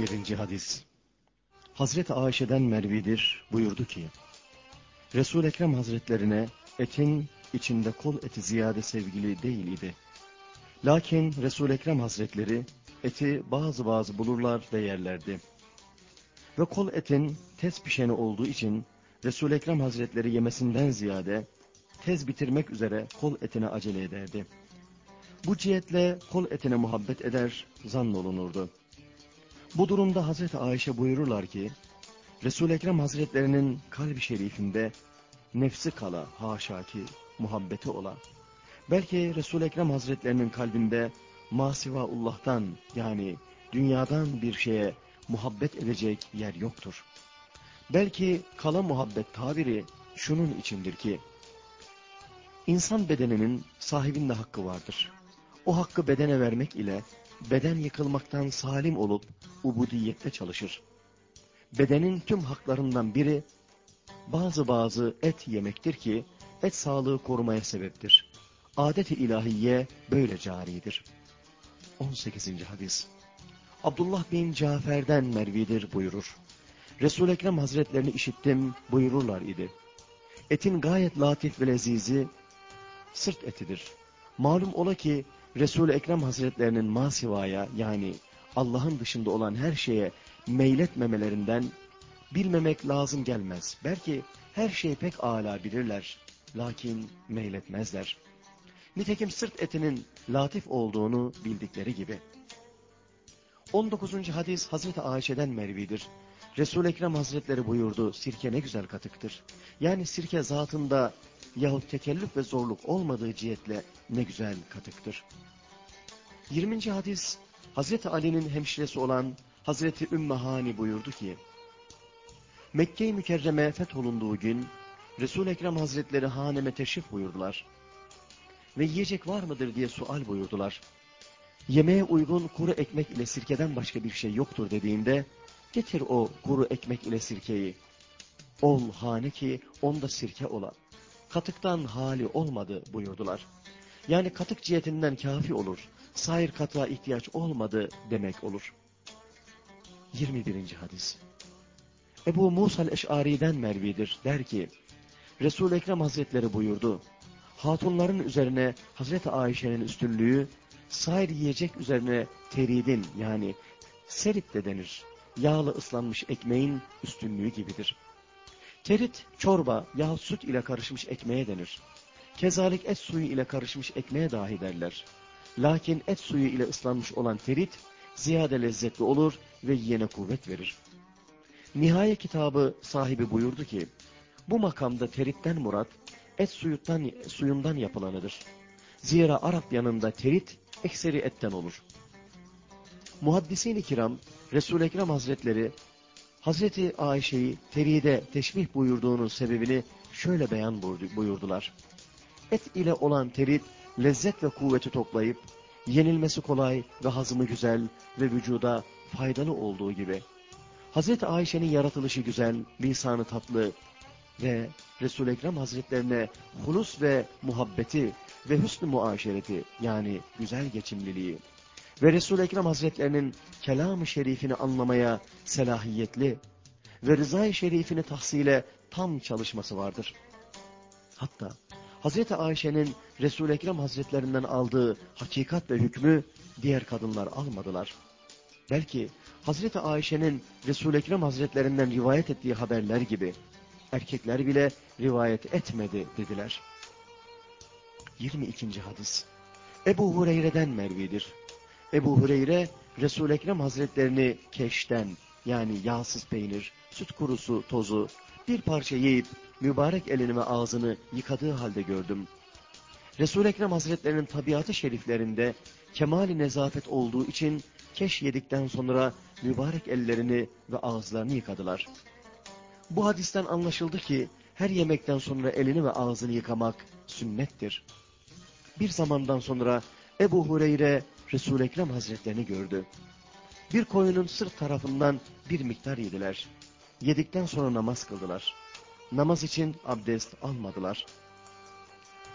17. hadis Hazreti Ayşe'den Mervidir buyurdu ki Resul Ekrem Hazretlerine etin içinde kol eti ziyade sevgili değil idi. Lakin Resul Ekrem Hazretleri eti bazı bazı bulurlar ve yerlerdi. Ve kol etin tez pişeni olduğu için Resul Ekrem Hazretleri yemesinden ziyade tez bitirmek üzere kol etine acele ederdi. Bu cihetle kol etine muhabbet eder, zannolunurdu. Bu durumda Hazreti Ayşe buyururlar ki, Resul-i Ekrem Hazretlerinin kalbi şerifinde nefsi kala haşa ki muhabbeti ola. Belki Resul-i Ekrem Hazretlerinin kalbinde masivaulloh'tan yani dünyadan bir şeye muhabbet edecek yer yoktur. Belki kala muhabbet tabiri şunun içindir ki, insan bedeninin sahibinde hakkı vardır. O hakkı bedene vermek ile beden yıkılmaktan salim olup ubudiyette çalışır. Bedenin tüm haklarından biri bazı bazı et yemektir ki et sağlığı korumaya sebeptir. Adet-i ilahiye böyle caridir. 18. hadis Abdullah bin Cafer'den Mervidir buyurur. Resul-i Ekrem Hazretlerini işittim buyururlar idi. Etin gayet latif ve lezizi sırt etidir. Malum ola ki Resul-i Ekrem Hazretlerinin masivaya yani Allah'ın dışında olan her şeye meyletmemelerinden bilmemek lazım gelmez. Belki her şeyi pek âlâ bilirler. Lakin meyletmezler. Nitekim sırt etinin latif olduğunu bildikleri gibi. 19. hadis Hazreti Ayşe'den mervidir. Resul-i Ekrem Hazretleri buyurdu, sirke ne güzel katıktır. Yani sirke zatında yahut tekellüf ve zorluk olmadığı cihetle ne güzel katıktır. 20. hadis Hazreti Ali'nin hemşiresi olan Hazreti Ümmühani buyurdu ki, Mekke-i Mükerreme fetholunduğu gün Resul-i Ekrem Hazretleri haneme teşrif buyurdular. Ve yiyecek var mıdır diye sual buyurdular. Yemeğe uygun kuru ekmek ile sirkeden başka bir şey yoktur dediğinde, getir o kuru ekmek ile sirkeyi. Ol hane ki onda sirke ola. Katıktan hali olmadı buyurdular. Yani katık cihetinden kafi olur. Sair katığa ihtiyaç olmadı demek olur. 21. hadis Ebu Musa el-Eş'ari'den mervidir. Der ki, Resul-i Ekrem Hazretleri buyurdu. Hatunların üzerine Hazreti Ayşe'nin üstünlüğü, sair yiyecek üzerine teridin yani serit de denir. Yağlı ıslanmış ekmeğin üstünlüğü gibidir. Terit, çorba yahut süt ile karışmış ekmeğe denir. Kezalik et suyu ile karışmış ekmeğe dahi derler. Lakin et suyu ile ıslanmış olan terit, ziyade lezzetli olur ve yiyene kuvvet verir. Nihaye kitabı sahibi buyurdu ki, bu makamda teritten murat, et suyuttan, suyundan yapılanıdır. Zira Arap yanında terit, ekseri etten olur. Muhaddisini kiram, Resul-i Ekrem Hazretleri, Hazreti Ayşe'yi teride teşbih buyurduğunun sebebini şöyle beyan buyurdular. Et ile olan terit, lezzet ve kuvveti toplayıp, yenilmesi kolay ve hazımı güzel ve vücuda faydalı olduğu gibi, Hazreti Ayşe'nin yaratılışı güzel, lisanı tatlı ve Resul-i Ekrem Hazretlerine hulus ve muhabbeti ve hüsnü muaşereti yani güzel geçimliliği ve Resul-i Ekrem Hazretlerinin kelam-ı şerifini anlamaya selahiyetli ve rızayı şerifini tahsile tam çalışması vardır. Hatta Hazreti Ayşe'nin Resul-i Ekrem Hazretlerinden aldığı hakikat ve hükmü diğer kadınlar almadılar. Belki Hazreti Ayşe'nin Resul-i Ekrem Hazretlerinden rivayet ettiği haberler gibi erkekler bile rivayet etmedi dediler. 22. hadis Ebu Hureyre'den mervidir. Ebu Hureyre Resul-i Ekrem Hazretlerini keşten yani yağsız peynir, süt kurusu, tozu bir parça yiyip mübarek elini ve ağzını yıkadığı halde gördüm. Resul-i Ekrem Hazretlerinin tabiatı şeriflerinde kemali nezafet olduğu için keş yedikten sonra mübarek ellerini ve ağızlarını yıkadılar. Bu hadisten anlaşıldı ki her yemekten sonra elini ve ağzını yıkamak sünnettir. Bir zamandan sonra Ebu Hureyre Resul-i Ekrem Hazretlerini gördü. Bir koyunun sırt tarafından bir miktar yediler. Yedikten sonra namaz kıldılar. Namaz için abdest almadılar.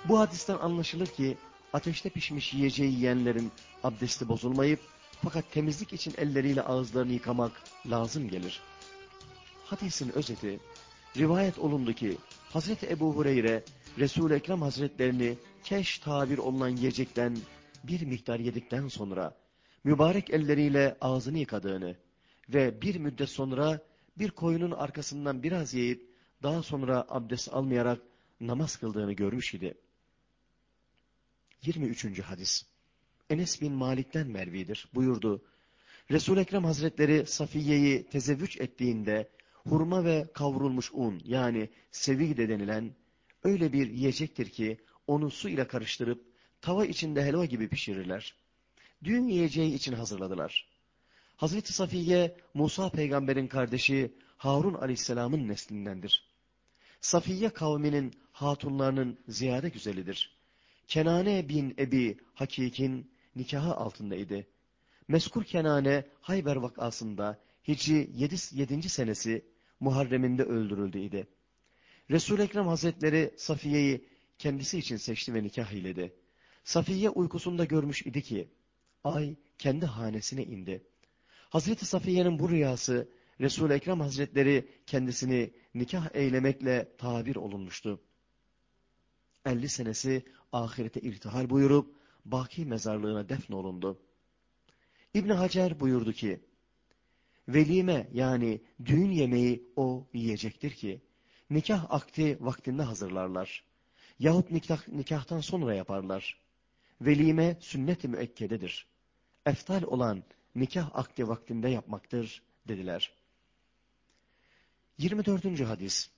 Bu hadisten anlaşılır ki ateşte pişmiş yiyeceği yiyenlerin abdesti bozulmayıp Fakat temizlik için elleriyle ağızlarını yıkamak lazım gelir. Hadisin özeti, rivayet olundu ki Hazreti Ebu Hureyre Resul-i Ekrem Hazretlerini keş tabir olunan yiyecekten bir miktar yedikten sonra mübarek elleriyle ağzını yıkadığını ve bir müddet sonra bir koyunun arkasından biraz yiyip daha sonra abdest almayarak namaz kıldığını görmüş idi. 23. hadis Enes bin Malik'ten mervidir. Buyurdu. Resul-i Ekrem Hazretleri Safiye'yi tezevvüç ettiğinde hurma ve kavrulmuş un yani sevide denilen öyle bir yiyecektir ki onu su ile karıştırıp tava içinde helva gibi pişirirler. Düğün yiyeceği için hazırladılar. Hazreti Safiye, Musa peygamberin kardeşi Harun aleyhisselamın neslindendir. Safiye kavminin hatunlarının ziyade güzelidir. Kenane bin Ebi Hakik'in nikahı altındaydı. Meskur Kenane Hayber vakasında Hicri 7. 7. senesi Muharrem'inde öldürüldü idi. Resul-i Ekrem Hazretleri Safiye'yi kendisi için seçti ve nikah eyledi. Safiye uykusunda görmüş idi ki, ay kendi hanesine indi. Hazreti Safiye'nin bu rüyası, Resul-i Ekrem Hazretleri kendisini nikah eylemekle tabir olunmuştu. 50 senesi ahirete irtihal buyurup, Baki mezarlığına defnolundu. İbn Hacer buyurdu ki, velime yani düğün yemeği o yiyecektir ki, nikah akti vaktinde hazırlarlar. Yahut nikah, nikahtan sonra yaparlar. Velime sünnet-i müekkededir. Eftal olan nikah akdi vaktinde yapmaktır dediler. 24. hadis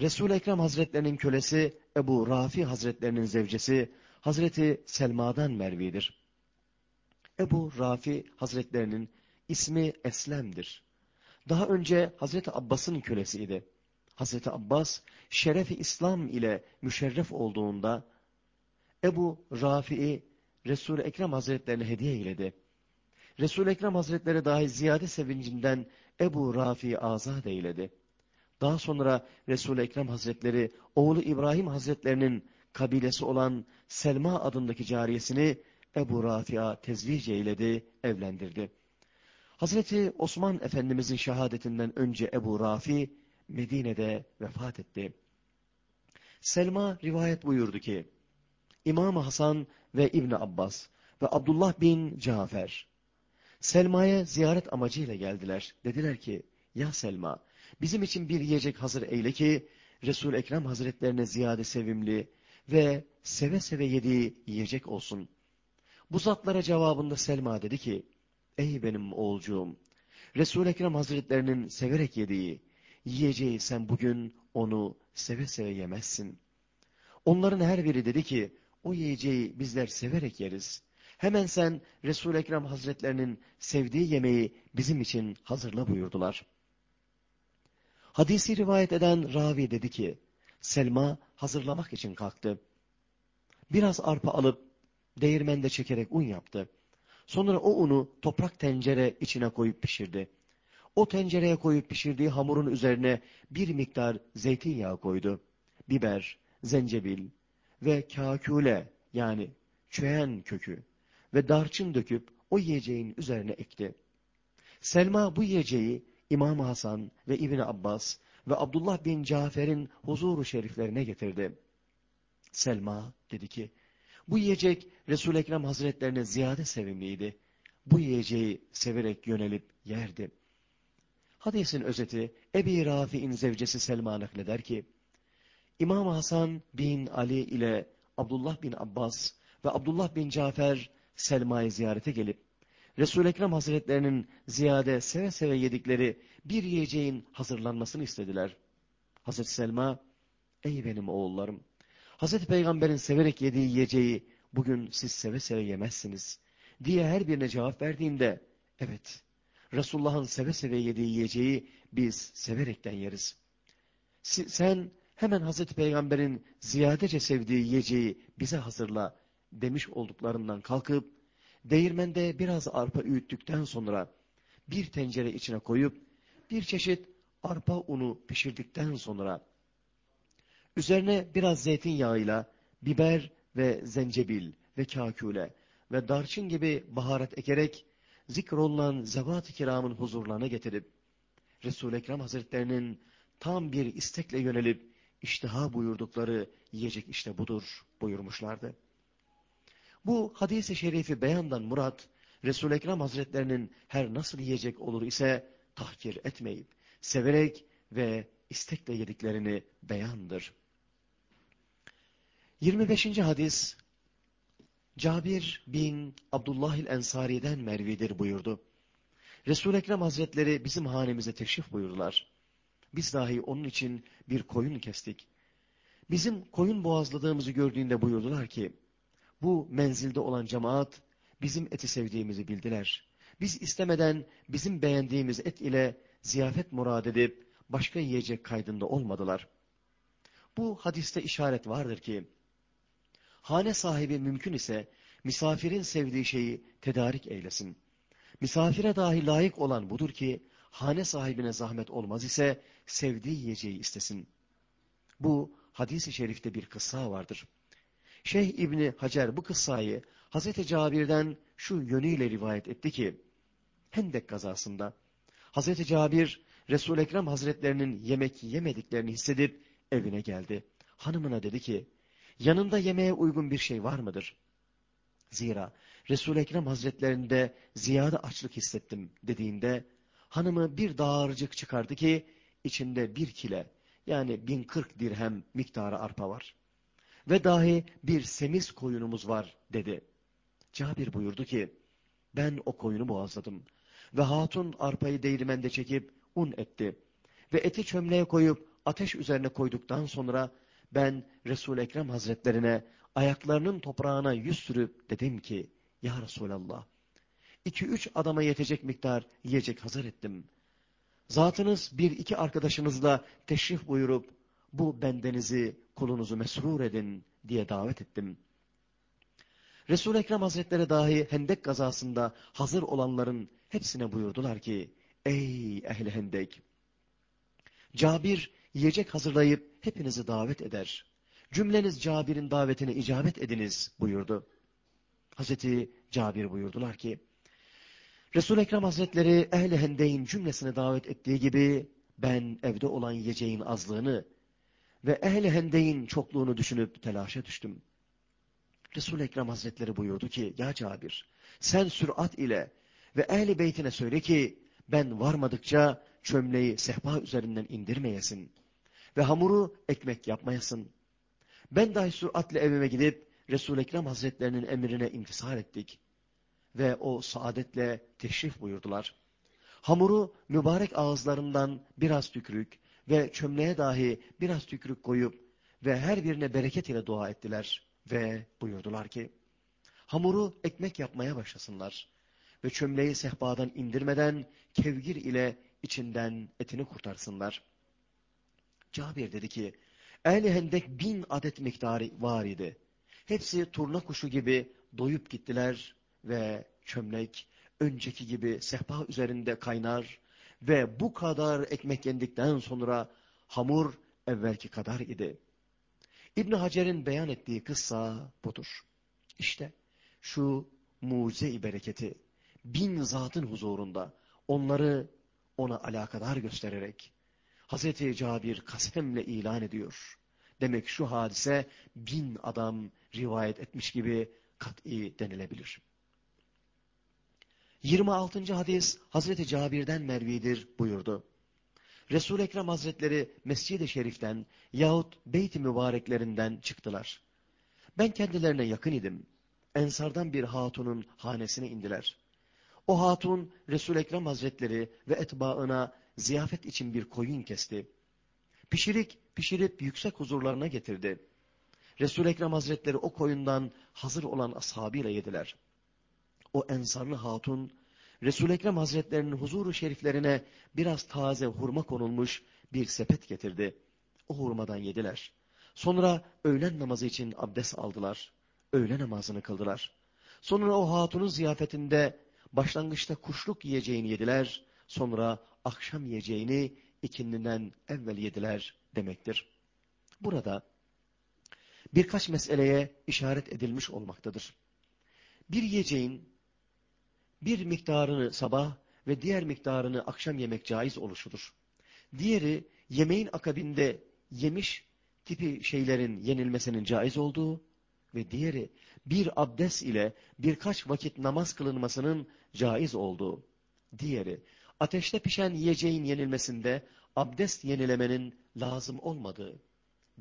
Resul-i Ekrem Hazretlerinin kölesi Ebu Rafi Hazretlerinin zevcesi Hazreti Selma'dan mervidir. Ebu Rafi Hazretlerinin ismi Eslem'dir. Daha önce Hazreti Abbas'ın kölesiydi. Hazreti Abbas şerefi İslam ile müşerref olduğunda Ebu Rafi'i Resul-i Ekrem Hazretlerine hediye eyledi. Resul-i Ekrem Hazretleri dahi ziyade sevincinden Ebu Rafi'i azat eyledi. Daha sonra Resul-i Ekrem Hazretleri oğlu İbrahim Hazretlerinin kabilesi olan Selma adındaki cariyesini Ebu Rafi'a tezvic eyledi, evlendirdi. Hazreti Osman Efendimizin şehadetinden önce Ebu Rafi Medine'de vefat etti. Selma rivayet buyurdu ki, İmam Hasan ve İbn Abbas ve Abdullah bin Cafer Selma'ya ziyaret amacıyla geldiler. Dediler ki, ya Selma, bizim için bir yiyecek hazır eyle ki, resul Ekrem Hazretlerine ziyade sevimli ve seve seve yediği yiyecek olsun. Bu zatlara cevabında Selma dedi ki, ey benim oğulcuğum, resul Ekrem Hazretlerinin severek yediği, yiyeceği sen bugün onu seve seve yemezsin. Onların her biri dedi ki, o yiyeceği bizler severek yeriz. Hemen sen Resul-i Ekrem Hazretlerinin sevdiği yemeği bizim için hazırla buyurdular. Hadisi rivayet eden ravi dedi ki, Selma hazırlamak için kalktı. Biraz arpa alıp değirmende çekerek un yaptı. Sonra o unu toprak tencere içine koyup pişirdi. O tencereye koyup pişirdiği hamurun üzerine bir miktar zeytinyağı koydu. Biber, zencebil ve kakule yani çöğen kökü ve darçın döküp o yiyeceğin üzerine ekti. Selma bu yiyeceği İmam Hasan ve İbni Abbas ve Abdullah bin Cafer'in huzuru şeriflerine getirdi. Selma dedi ki, bu yiyecek Resul-i Ekrem Hazretlerine ziyade sevimliydi. Bu yiyeceği severek yönelip yerdi. Hadisin özeti Ebi Rafi'in zevcesi Selma nakleder ki, İmam Hasan bin Ali ile Abdullah bin Abbas ve Abdullah bin Cafer Selma'yı ziyarete gelip, Resul-i Ekrem Hazretlerinin ziyade seve seve yedikleri bir yiyeceğin hazırlanmasını istediler. Hazreti Selma, ey benim oğullarım, Hazreti Peygamber'in severek yediği yiyeceği bugün siz seve seve yemezsiniz diye her birine cevap verdiğinde, evet, Resulullah'ın seve seve yediği yiyeceği biz severekten yeriz. Sen hemen Hazreti Peygamber'in ziyadece sevdiği yiyeceği bize hazırla demiş olduklarından kalkıp, değirmende biraz arpa öğüttükten sonra bir tencere içine koyup, bir çeşit arpa unu pişirdikten sonra, üzerine biraz zeytinyağıyla biber ve zencebil ve kakule ve darçın gibi baharat ekerek zikrolunan zevat-ı kiramın huzurlarına getirip, Resul-i Ekrem Hazretlerinin tam bir istekle yönelip, iştiha buyurdukları yiyecek işte budur buyurmuşlardı. Bu hadis-i şerifi beyandan murat, Resul-i Ekrem Hazretlerinin her nasıl yiyecek olur ise tahkir etmeyip, severek ve istekle yediklerini beyandır. 25. hadis Cabir bin Abdullah el Ensari'den Mervidir buyurdu. Resul-i Ekrem Hazretleri bizim hanemize teşrif buyurdular. Biz dahi onun için bir koyun kestik. Bizim koyun boğazladığımızı gördüğünde buyurdular ki, bu menzilde olan cemaat bizim eti sevdiğimizi bildiler. Biz istemeden bizim beğendiğimiz et ile ziyafet murad edip başka yiyecek kaydında olmadılar. Bu hadiste işaret vardır ki, hane sahibi mümkün ise misafirin sevdiği şeyi tedarik eylesin. Misafire dahi layık olan budur ki, hane sahibine zahmet olmaz ise sevdiği yiyeceği istesin. Bu hadis-i şerifte bir kıssa vardır. Şeyh İbni Hacer bu kıssayı Hazreti Cabir'den şu yönüyle rivayet etti ki, Hendek kazasında Hazreti Cabir, Resul-i Ekrem Hazretlerinin yemek yemediklerini hissedip evine geldi. Hanımına dedi ki, yanında yemeğe uygun bir şey var mıdır? Zira Resul-i Ekrem Hazretlerinde ziyade açlık hissettim dediğinde, hanımı bir dağarcık çıkardı ki, içinde bir kile, yani bin kırk dirhem miktarı arpa var. Ve dahi bir semiz koyunumuz var dedi. Cabir buyurdu ki, ben o koyunu boğazladım. Ve hatun arpayı değirmende çekip un etti. Ve eti çömleğe koyup ateş üzerine koyduktan sonra ben Resul-i Ekrem Hazretlerine ayaklarının toprağına yüz sürüp dedim ki, Ya Resulallah, iki üç adama yetecek miktar yiyecek hazır ettim. Zatınız bir iki arkadaşınızla teşrif buyurup bu bendenizi kulunuzu mesrur edin diye davet ettim. Resul-i Ekrem Hazretleri dahi Hendek gazasında hazır olanların hepsine buyurdular ki, Ey ehli Hendek! Cabir yiyecek hazırlayıp hepinizi davet eder. Cümleniz Cabir'in davetine icabet ediniz buyurdu. Hazreti Cabir buyurdular ki, Resul-i Ekrem Hazretleri ehli hendeyin cümlesine davet ettiği gibi ben evde olan yiyeceğin azlığını ve ehli hendeyin çokluğunu düşünüp telaşa düştüm. Resul-i Ekrem Hazretleri buyurdu ki ya Cabir sen sürat ile ve ehli beytine söyle ki ben varmadıkça çömleği sehpa üzerinden indirmeyesin ve hamuru ekmek yapmayasın. Ben dahi süratle evime gidip Resul-i Ekrem Hazretlerinin emrine intisar ettik ve o saadetle teşrif buyurdular. Hamuru mübarek ağızlarından biraz tükürük ve çömleğe dahi biraz tükürük koyup ve her birine bereket ile dua ettiler ve buyurdular ki, hamuru ekmek yapmaya başlasınlar ve çömleği sehpadan indirmeden kevgir ile içinden etini kurtarsınlar. Cabir dedi ki, Ehli Hendek bin adet miktarı var idi. Hepsi turna kuşu gibi doyup gittiler ve çömlek önceki gibi sehpa üzerinde kaynar ve bu kadar ekmek yendikten sonra hamur evvelki kadar idi. İbn Hacer'in beyan ettiği kıssa budur. İşte şu mucize-i bereketi bin zatın huzurunda onları ona alakadar göstererek Hazreti Cabir kasemle ilan ediyor. Demek şu hadise bin adam rivayet etmiş gibi kat'i denilebilir. 26. hadis Hazreti Cabir'den mervidir buyurdu. Resul-i Ekrem Hazretleri Mescid-i Şerif'ten yahut Beyt-i Mübareklerinden çıktılar. Ben kendilerine yakın idim. Ensardan bir hatunun hanesine indiler. O hatun Resul-i Ekrem Hazretleri ve etbaına ziyafet için bir koyun kesti. Pişirik pişirip yüksek huzurlarına getirdi. Resul-i Ekrem Hazretleri o koyundan hazır olan ashabıyla yediler. O ensarlı hatun Resul-i Ekrem Hazretlerinin huzuru şeriflerine biraz taze hurma konulmuş bir sepet getirdi. O hurmadan yediler. Sonra öğlen namazı için abdest aldılar. Öğle namazını kıldılar. Sonra o hatunun ziyafetinde başlangıçta kuşluk yiyeceğini yediler. Sonra akşam yiyeceğini ikindinden evvel yediler demektir. Burada birkaç meseleye işaret edilmiş olmaktadır. Bir yiyeceğin Bir miktarını sabah ve diğer miktarını akşam yemek caiz oluşudur. Diğeri yemeğin akabinde yemiş tipi şeylerin yenilmesinin caiz olduğu ve diğeri bir abdest ile birkaç vakit namaz kılınmasının caiz olduğu. Diğeri ateşte pişen yiyeceğin yenilmesinde abdest yenilemenin lazım olmadığı.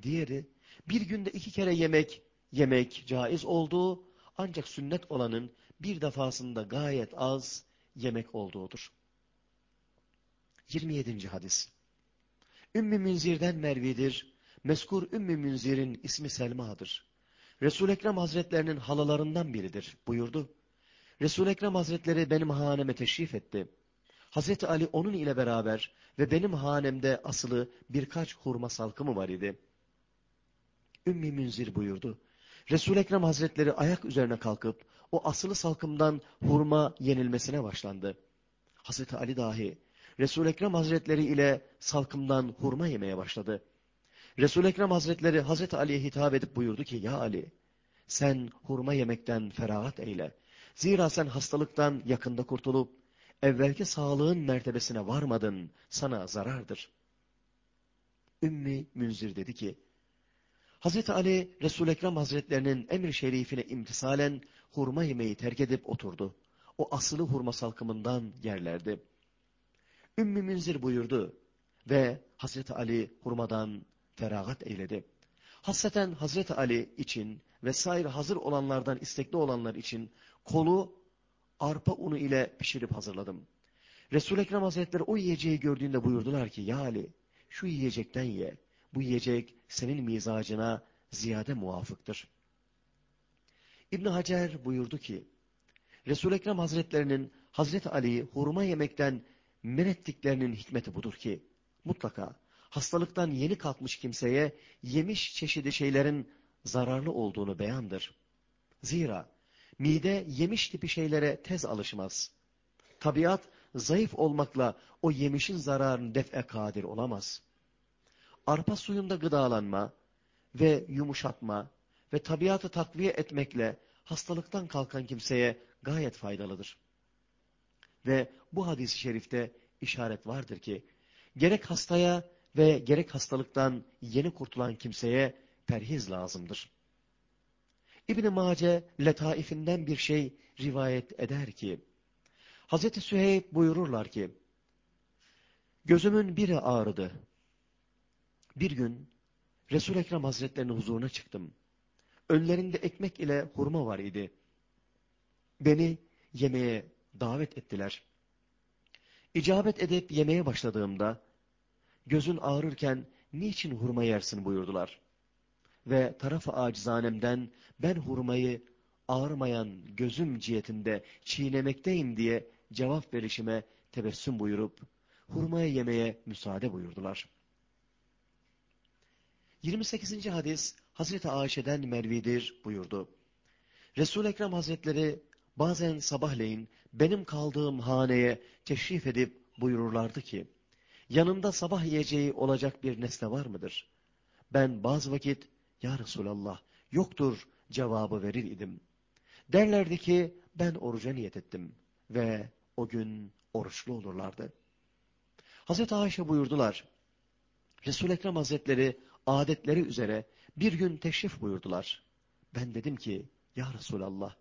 Diğeri bir günde iki kere yemek yemek caiz olduğu ancak sünnet olanın bir defasında gayet az yemek olduğudur. 27. hadis. Ümmü Münzir'den Mervi'dir. Meskur Ümmü Münzir'in ismi Selma'dır. Resul Ekrem Hazretlerinin halalarından biridir buyurdu. Resul Ekrem Hazretleri benim haneme teşrif etti. Hazreti Ali onun ile beraber ve benim hanemde asılı birkaç hurma salkımı var idi. Ümmü Münzir buyurdu. Resul Ekrem Hazretleri ayak üzerine kalkıp o asılı salkımdan hurma yenilmesine başlandı. Hazreti Ali dahi Resul Ekrem Hazretleri ile salkımdan hurma yemeye başladı. Resul Ekrem Hazretleri Hazreti Ali'ye hitap edip buyurdu ki ya Ali sen hurma yemekten feragat eyle. Zira sen hastalıktan yakında kurtulup evvelki sağlığın mertebesine varmadın sana zarardır. Ümmi Münzir dedi ki Hazreti Ali, Resul-i Ekrem Hazretlerinin emir şerifine imtisalen hurma yemeği terk edip oturdu. O asılı hurma salkımından yerlerdi. Ümmü Münzir buyurdu ve Hazreti Ali hurmadan feragat eyledi. Hasreten Hazreti Ali için vesaire hazır olanlardan istekli olanlar için kolu arpa unu ile pişirip hazırladım. Resul-i Ekrem Hazretleri o yiyeceği gördüğünde buyurdular ki ya Ali şu yiyecekten ye. Bu yiyecek senin mizacına ziyade muvafıktır. İbn Hacer buyurdu ki, Resul-i Ekrem Hazretlerinin Hazreti Ali'yi hurma yemekten men ettiklerinin hikmeti budur ki, mutlaka hastalıktan yeni kalkmış kimseye yemiş çeşidi şeylerin zararlı olduğunu beyandır. Zira mide yemiş tipi şeylere tez alışmaz. Tabiat zayıf olmakla o yemişin zararını def'e kadir olamaz arpa suyunda gıdalanma ve yumuşatma ve tabiatı takviye etmekle hastalıktan kalkan kimseye gayet faydalıdır. Ve bu hadis-i şerifte işaret vardır ki, gerek hastaya ve gerek hastalıktan yeni kurtulan kimseye perhiz lazımdır. İbn-i Mace letaifinden bir şey rivayet eder ki, Hz. Süheyb buyururlar ki, Gözümün biri ağrıdı. Bir gün Resul-i Ekrem Hazretlerinin huzuruna çıktım. Önlerinde ekmek ile hurma var idi. Beni yemeğe davet ettiler. İcabet edip yemeye başladığımda, gözün ağrırken niçin hurma yersin buyurdular. Ve tarafı acizanemden ben hurmayı ağrımayan gözüm cihetinde çiğnemekteyim diye cevap verişime tebessüm buyurup, hurmaya yemeye müsaade buyurdular.'' 28. hadis Hazreti Ayşe'den Mervidir buyurdu. Resul-i Ekrem Hazretleri bazen sabahleyin benim kaldığım haneye teşrif edip buyururlardı ki, yanında sabah yiyeceği olacak bir nesne var mıdır? Ben bazı vakit, Ya Resulallah, yoktur cevabı verir idim. Derlerdi ki, ben oruca niyet ettim ve o gün oruçlu olurlardı. Hazreti Ayşe buyurdular, Resul-i Ekrem Hazretleri adetleri üzere bir gün teşrif buyurdular. Ben dedim ki, Ya Resulallah,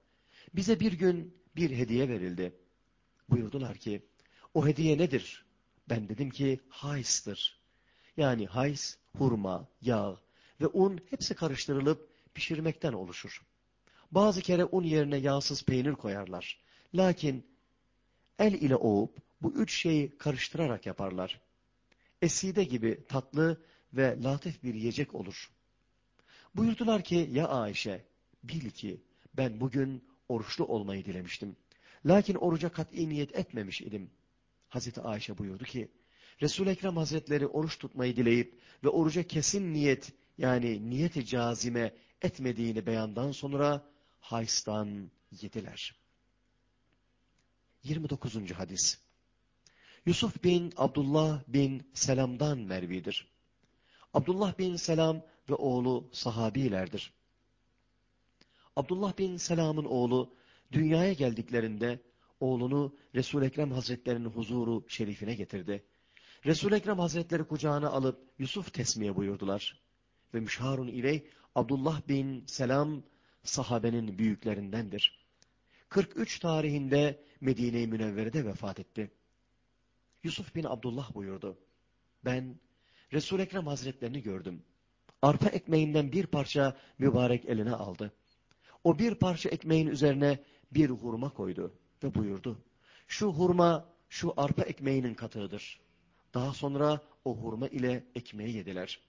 bize bir gün bir hediye verildi. Buyurdular ki, o hediye nedir? Ben dedim ki, hays'tır. Yani hays, hurma, yağ ve un hepsi karıştırılıp pişirmekten oluşur. Bazı kere un yerine yağsız peynir koyarlar. Lakin el ile oğup bu üç şeyi karıştırarak yaparlar. Eside gibi tatlı ve latif bir yiyecek olur. Buyurdular ki ya Ayşe bil ki ben bugün oruçlu olmayı dilemiştim. Lakin oruca kat'i niyet etmemiş idim. Hazreti Ayşe buyurdu ki Resul-i Ekrem Hazretleri oruç tutmayı dileyip ve oruca kesin niyet yani niyeti cazime etmediğini beyandan sonra haystan yediler. 29. hadis Yusuf bin Abdullah bin Selam'dan Mervi'dir. Abdullah bin Selam ve oğlu sahabilerdir. Abdullah bin Selam'ın oğlu dünyaya geldiklerinde oğlunu Resul-i Ekrem Hazretlerinin huzuru şerifine getirdi. Resul-i Ekrem Hazretleri kucağına alıp Yusuf tesmiye buyurdular. Ve müşharun ile Abdullah bin Selam sahabenin büyüklerindendir. 43 tarihinde Medine-i Münevvere'de vefat etti. Yusuf bin Abdullah buyurdu. Ben Resul-i Ekrem Hazretlerini gördüm. Arpa ekmeğinden bir parça mübarek eline aldı. O bir parça ekmeğin üzerine bir hurma koydu ve buyurdu. Şu hurma şu arpa ekmeğinin katığıdır. Daha sonra o hurma ile ekmeği yediler.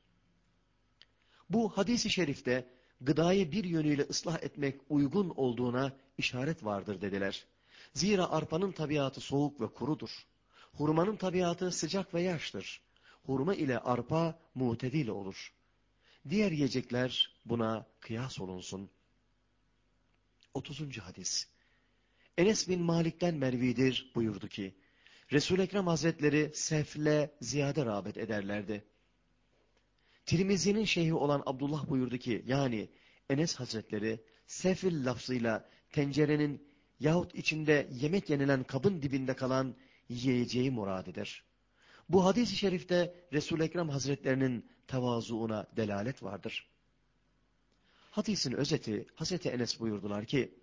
Bu hadisi şerifte gıdayı bir yönüyle ıslah etmek uygun olduğuna işaret vardır dediler. Zira arpanın tabiatı soğuk ve kurudur. Hurmanın tabiatı sıcak ve yaştır. Hurma ile arpa mutedil olur. Diğer yiyecekler buna kıyas olunsun. 30. hadis Enes bin Malik'ten mervidir buyurdu ki, Resul-i Ekrem Hazretleri sefle ziyade rağbet ederlerdi. Tirmizi'nin şeyhi olan Abdullah buyurdu ki, yani Enes Hazretleri sefil lafzıyla tencerenin yahut içinde yemek yenilen kabın dibinde kalan yiyeceği murad. Bu hadis-i şerifte Resul-i Ekrem Hazretlerinin tevazuuna delalet vardır. Hadisin özeti Hazreti Enes buyurdular ki,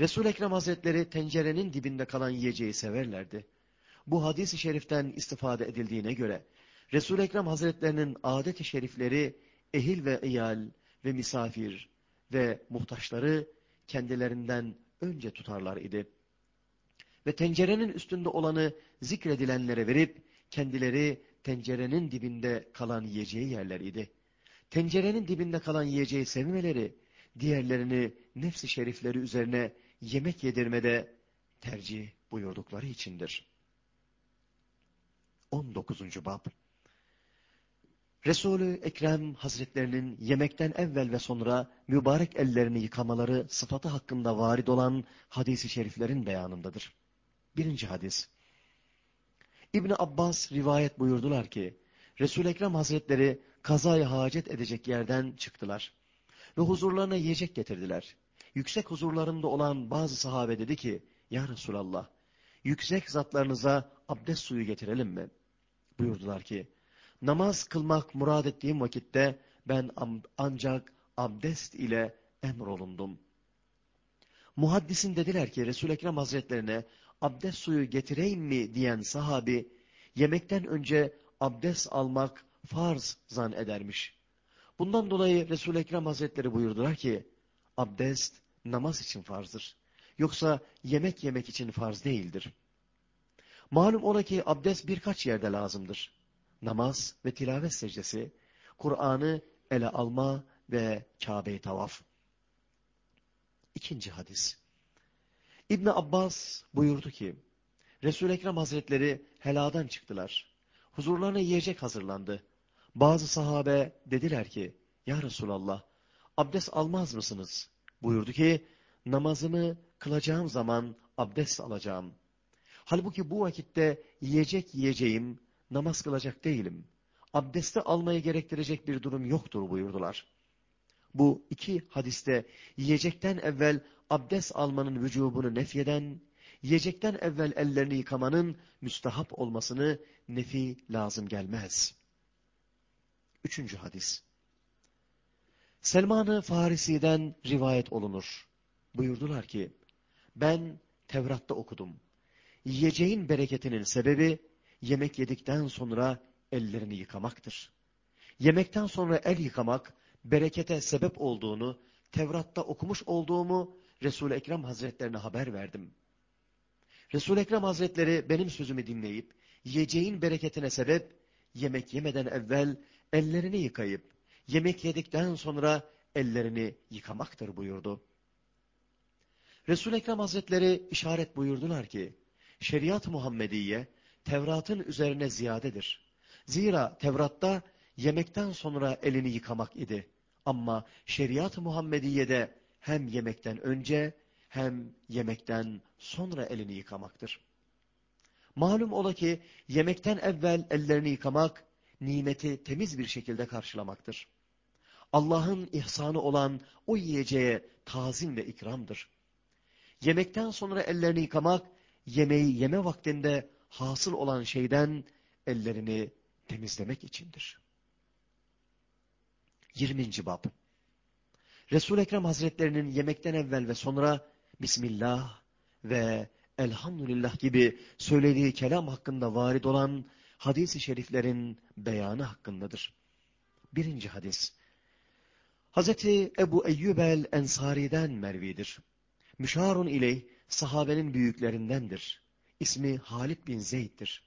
Resul-i Ekrem Hazretleri tencerenin dibinde kalan yiyeceği severlerdi. Bu hadis-i şeriften istifade edildiğine göre, Resul-i Ekrem Hazretlerinin adet-i şerifleri ehil ve iyal ve misafir ve muhtaçları kendilerinden önce tutarlar idi. Ve tencerenin üstünde olanı zikredilenlere verip, kendileri tencerenin dibinde kalan yiyeceği yerler idi. Tencerenin dibinde kalan yiyeceği sevmeleri, diğerlerini nefsi şerifleri üzerine yemek yedirmede tercih buyurdukları içindir. 19. Bab Resulü Ekrem Hazretlerinin yemekten evvel ve sonra mübarek ellerini yıkamaları sıfatı hakkında varid olan hadisi şeriflerin beyanındadır. Birinci hadis. İbni Abbas rivayet buyurdular ki, Resul-i Ekrem Hazretleri kazaya hacet edecek yerden çıktılar ve huzurlarına yiyecek getirdiler. Yüksek huzurlarında olan bazı sahabe dedi ki, Ya Resulallah, yüksek zatlarınıza abdest suyu getirelim mi? Buyurdular ki, namaz kılmak murad ettiğim vakitte ben ancak abdest ile emrolundum. Muhaddisin dediler ki Resul-i Ekrem Hazretlerine abdest suyu getireyim mi diyen sahabi yemekten önce abdest almak farz zan edermiş. Bundan dolayı Resul-i Ekrem Hazretleri buyurdular ki abdest namaz için farzdır. Yoksa yemek yemek için farz değildir. Malum ola ki abdest birkaç yerde lazımdır. Namaz ve tilavet secdesi, Kur'an'ı ele alma ve Kabe'yi tavaf. İkinci hadis. İbn Abbas buyurdu ki, Resul-i Ekrem Hazretleri heladan çıktılar. Huzurlarına yiyecek hazırlandı. Bazı sahabe dediler ki, Ya Resulallah, abdest almaz mısınız? Buyurdu ki, namazımı kılacağım zaman abdest alacağım. Halbuki bu vakitte yiyecek yiyeceğim, namaz kılacak değilim. Abdesti almayı gerektirecek bir durum yoktur buyurdular. Bu iki hadiste yiyecekten evvel abdest almanın vücubunu nefyeden, yiyecekten evvel ellerini yıkamanın müstahap olmasını nefi lazım gelmez. Üçüncü hadis. Selman-ı Farisi'den rivayet olunur. Buyurdular ki, ben Tevrat'ta okudum. Yiyeceğin bereketinin sebebi, yemek yedikten sonra ellerini yıkamaktır. Yemekten sonra el yıkamak, berekete sebep olduğunu, Tevrat'ta okumuş olduğumu Resul-i Ekrem Hazretlerine haber verdim. Resul-i Ekrem Hazretleri benim sözümü dinleyip, yiyeceğin bereketine sebep, yemek yemeden evvel ellerini yıkayıp, yemek yedikten sonra ellerini yıkamaktır buyurdu. Resul-i Ekrem Hazretleri işaret buyurdular ki, şeriat Muhammediye, Tevrat'ın üzerine ziyadedir. Zira Tevrat'ta yemekten sonra elini yıkamak idi. Ama şeriat Muhammediye'de hem yemekten önce hem yemekten sonra elini yıkamaktır. Malum ola ki yemekten evvel ellerini yıkamak, nimeti temiz bir şekilde karşılamaktır. Allah'ın ihsanı olan o yiyeceğe tazim ve ikramdır. Yemekten sonra ellerini yıkamak, yemeği yeme vaktinde hasıl olan şeyden ellerini temizlemek içindir. 20. Bab Resul-i Ekrem Hazretlerinin yemekten evvel ve sonra Bismillah ve Elhamdülillah gibi söylediği kelam hakkında varid olan hadis-i şeriflerin beyanı hakkındadır. Birinci hadis. Hazreti Ebu Eyyub el-Ensari'den mervidir. Müşarun ileyh sahabenin büyüklerindendir. İsmi Halid bin Zeyd'dir.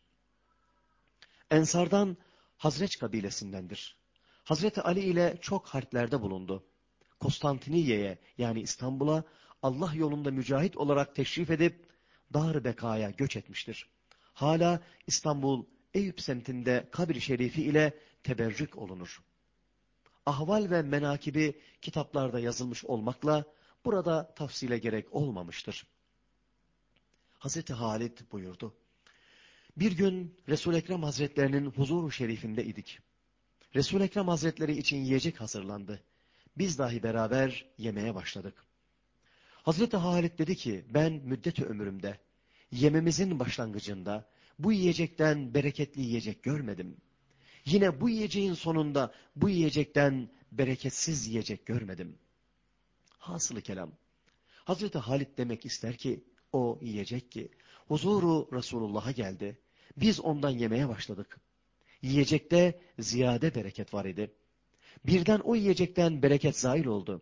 Ensardan Hazreç kabilesindendir. Hazreti Ali ile çok harplerde bulundu. Konstantiniye'ye yani İstanbul'a Allah yolunda mücahit olarak teşrif edip Dar Beka'ya göç etmiştir. Hala İstanbul Eyüp semtinde kabri şerifi ile teberrük olunur. Ahval ve menakibi kitaplarda yazılmış olmakla burada tafsile gerek olmamıştır. Hazreti Halid buyurdu. Bir gün Resul-i Ekrem Hazretlerinin huzuru şerifinde idik. Resul-i Ekrem Hazretleri için yiyecek hazırlandı. Biz dahi beraber yemeye başladık. Hazreti Halid dedi ki ben müddet ömrümde yememizin başlangıcında bu yiyecekten bereketli yiyecek görmedim. Yine bu yiyeceğin sonunda bu yiyecekten bereketsiz yiyecek görmedim. Hasılı kelam. Hazreti Halid demek ister ki o yiyecek ki huzuru Resulullah'a geldi. Biz ondan yemeye başladık. Yiyecekte ziyade bereket var idi. Birden o yiyecekten bereket zahil oldu.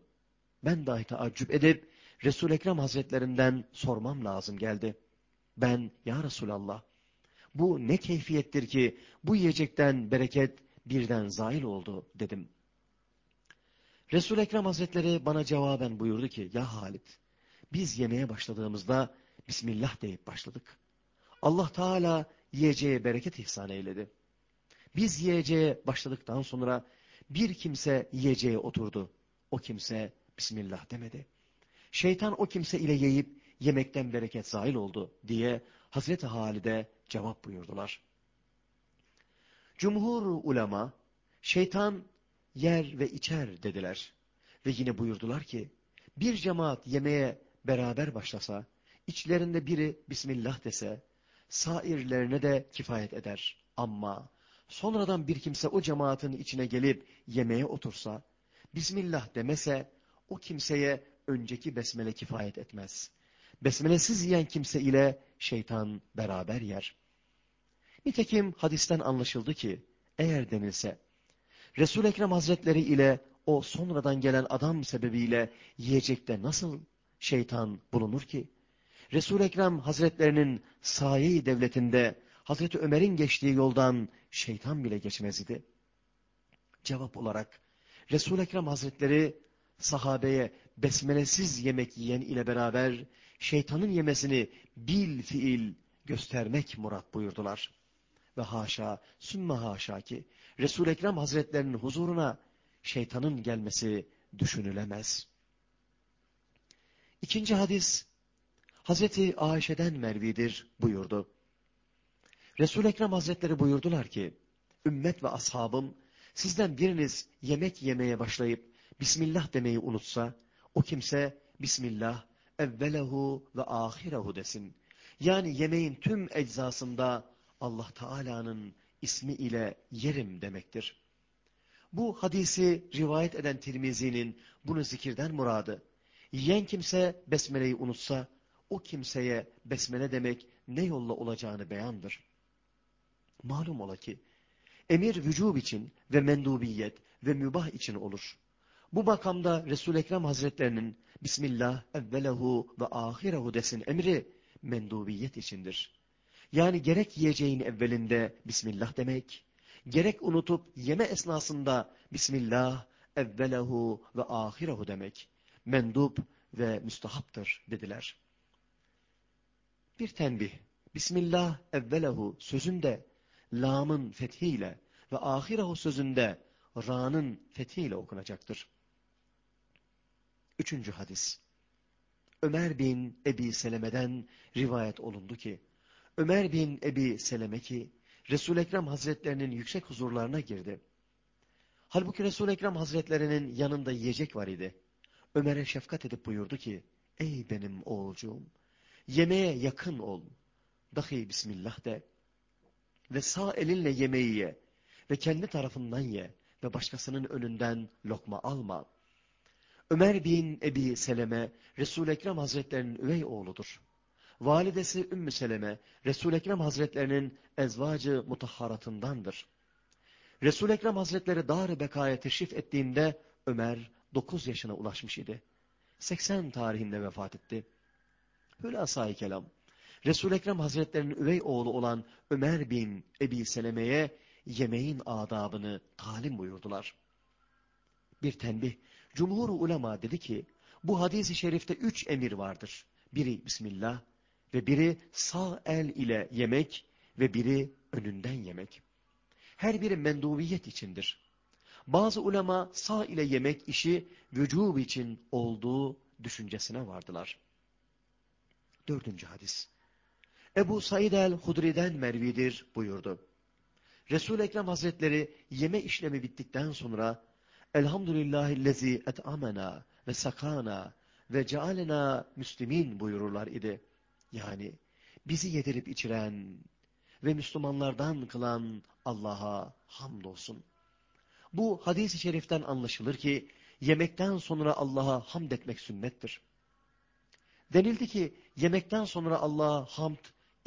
Ben dahi taaccüp edip Resul-i Ekrem Hazretlerinden sormam lazım geldi. Ben ya Resulallah bu ne keyfiyettir ki bu yiyecekten bereket birden zahil oldu dedim. Resul-i Ekrem Hazretleri bana cevaben buyurdu ki ya Halit biz yemeye başladığımızda Bismillah deyip başladık. Allah Teala yiyeceğe bereket ihsan eyledi. Biz yiyeceğe başladıktan sonra bir kimse yiyeceğe oturdu. O kimse Bismillah demedi. Şeytan o kimse ile yiyip yemekten bereket zahil oldu diye Hazreti Halide cevap buyurdular. Cumhur ulema şeytan yer ve içer dediler. Ve yine buyurdular ki bir cemaat yemeğe beraber başlasa, içlerinde biri Bismillah dese, sairlerine de kifayet eder. Ama sonradan bir kimse o cemaatin içine gelip yemeğe otursa, Bismillah demese, o kimseye önceki besmele kifayet etmez. Besmelesiz yiyen kimse ile şeytan beraber yer. Nitekim hadisten anlaşıldı ki, eğer denilse, resul Ekrem Hazretleri ile o sonradan gelen adam sebebiyle yiyecekte nasıl şeytan bulunur ki? resul Ekrem Hazretlerinin sahi devletinde Hazreti Ömer'in geçtiği yoldan şeytan bile geçmez idi. Cevap olarak resul Ekrem Hazretleri sahabeye besmelesiz yemek yiyen ile beraber şeytanın yemesini bil fiil göstermek murat buyurdular. Ve haşa, sümme haşa ki Resul-i Ekrem Hazretlerinin huzuruna şeytanın gelmesi düşünülemez. İkinci hadis, Hazreti Ayşe'den mervidir buyurdu. Resul-i Ekrem Hazretleri buyurdular ki, ümmet ve ashabım, sizden biriniz yemek yemeye başlayıp Bismillah demeyi unutsa, o kimse Bismillah evvelehu ve ahirehu desin. Yani yemeğin tüm eczasında Allah Teala'nın ismi ile yerim demektir. Bu hadisi rivayet eden Tirmizi'nin bunu zikirden muradı. Yiyen kimse besmeleyi unutsa, o kimseye besmele demek ne yolla olacağını beyandır. Malum ola ki, emir vücub için ve mendubiyet ve mübah için olur. Bu makamda Resul-i Ekrem Hazretlerinin Bismillah evvelehu ve ahirehu desin emri mendubiyet içindir. Yani gerek yiyeceğin evvelinde Bismillah demek, gerek unutup yeme esnasında Bismillah evvelehu ve ahirehu demek, mendub ve müstahaptır dediler. Bir tenbih, Bismillah evvelehu sözünde lamın fethiyle ve ahirehu sözünde ra'nın fethiyle okunacaktır. Üçüncü hadis. Ömer bin Ebi Seleme'den rivayet olundu ki, Ömer bin Ebi Seleme ki, Resul-i Ekrem Hazretlerinin yüksek huzurlarına girdi. Halbuki Resul-i Ekrem Hazretlerinin yanında yiyecek var idi. Ömer'e şefkat edip buyurdu ki, Ey benim oğulcuğum, yemeğe yakın ol. dahi Bismillah de ve sağ elinle yemeği ye ve kendi tarafından ye ve başkasının önünden lokma alma. Ömer bin Ebi Seleme, Resul-i Ekrem Hazretlerinin üvey oğludur. Validesi Ümmü Seleme, Resul-i Ekrem Hazretlerinin ezvacı mutahharatındandır. Resul-i Ekrem Hazretleri Dar-ı Beka'ya teşrif ettiğinde Ömer 9 yaşına ulaşmış idi. 80 tarihinde vefat etti. Hülasa-i kelam. Resul-i Ekrem Hazretlerinin üvey oğlu olan Ömer bin Ebi Seleme'ye yemeğin adabını talim buyurdular. Bir tenbih, Cumhur ulema dedi ki, bu hadis-i şerifte üç emir vardır. Biri Bismillah ve biri sağ el ile yemek ve biri önünden yemek. Her biri mendubiyet içindir. Bazı ulema sağ ile yemek işi vücub için olduğu düşüncesine vardılar. Dördüncü hadis. Ebu Said el-Hudri'den Mervidir buyurdu. Resul-i Ekrem Hazretleri yeme işlemi bittikten sonra Elhamdülillahillezi et'amena ve sakana ve cealena müslimin buyururlar idi. Yani bizi yedirip içiren ve Müslümanlardan kılan Allah'a hamdolsun. Bu hadis-i şeriften anlaşılır ki yemekten sonra Allah'a hamd etmek sünnettir. Denildi ki yemekten sonra Allah'a hamd,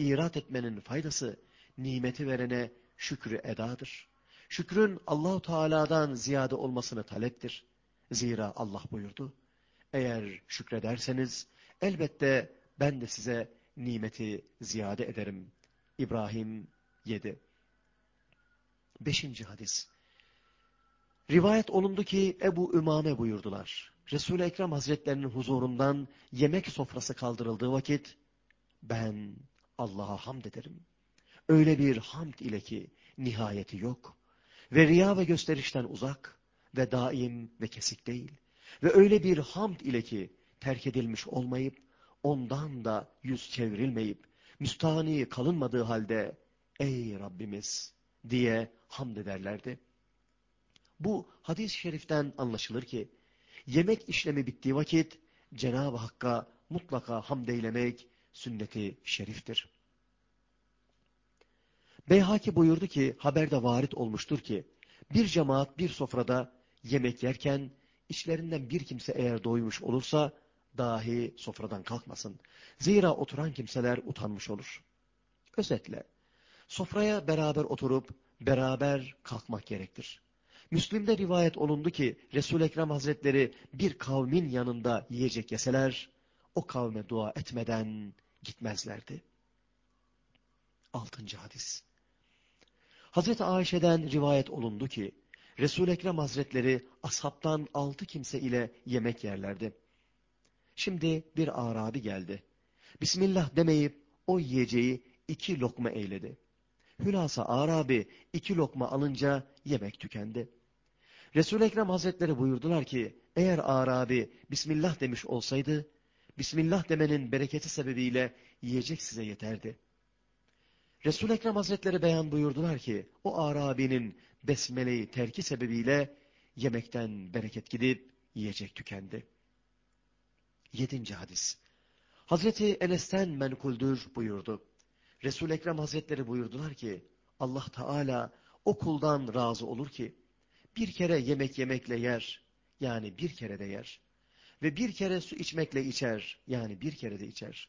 irat etmenin faydası nimeti verene şükrü edadır. Şükrün Allahu Teala'dan ziyade olmasını taleptir. Zira Allah buyurdu. Eğer şükrederseniz elbette ben de size nimeti ziyade ederim. İbrahim 7 Beşinci hadis Rivayet olundu ki Ebu Ümame buyurdular. Resul-i Ekrem Hazretlerinin huzurundan yemek sofrası kaldırıldığı vakit ben Allah'a hamd ederim. Öyle bir hamd ile ki nihayeti yok ve riya ve gösterişten uzak ve daim ve kesik değil ve öyle bir hamd ile ki terk edilmiş olmayıp ondan da yüz çevrilmeyip müstahni kalınmadığı halde ey Rabbimiz diye hamd ederlerdi. Bu hadis-i şeriften anlaşılır ki yemek işlemi bittiği vakit Cenab-ı Hakk'a mutlaka hamd eylemek sünneti şeriftir. Beyhaki buyurdu ki haberde varit olmuştur ki bir cemaat bir sofrada yemek yerken içlerinden bir kimse eğer doymuş olursa dahi sofradan kalkmasın. Zira oturan kimseler utanmış olur. Özetle sofraya beraber oturup beraber kalkmak gerektir. Müslim'de rivayet olundu ki Resul-i Ekrem Hazretleri bir kavmin yanında yiyecek yeseler o kavme dua etmeden gitmezlerdi. Altıncı hadis. Hazreti Ayşe'den rivayet olundu ki, Resul-i Ekrem Hazretleri ashabtan altı kimse ile yemek yerlerdi. Şimdi bir Arabi geldi. Bismillah demeyip o yiyeceği iki lokma eyledi. Hülasa Arabi iki lokma alınca yemek tükendi. Resul-i Ekrem Hazretleri buyurdular ki, eğer Arabi Bismillah demiş olsaydı, Bismillah demenin bereketi sebebiyle yiyecek size yeterdi. Resul-i Ekrem Hazretleri beyan buyurdular ki, o Arabi'nin besmeleyi terki sebebiyle yemekten bereket gidip yiyecek tükendi. Yedinci hadis. Hazreti Enes'ten menkuldür buyurdu. Resul-i Ekrem Hazretleri buyurdular ki, Allah Teala o kuldan razı olur ki, bir kere yemek yemekle yer, yani bir kere de yer. Ve bir kere su içmekle içer, yani bir kere de içer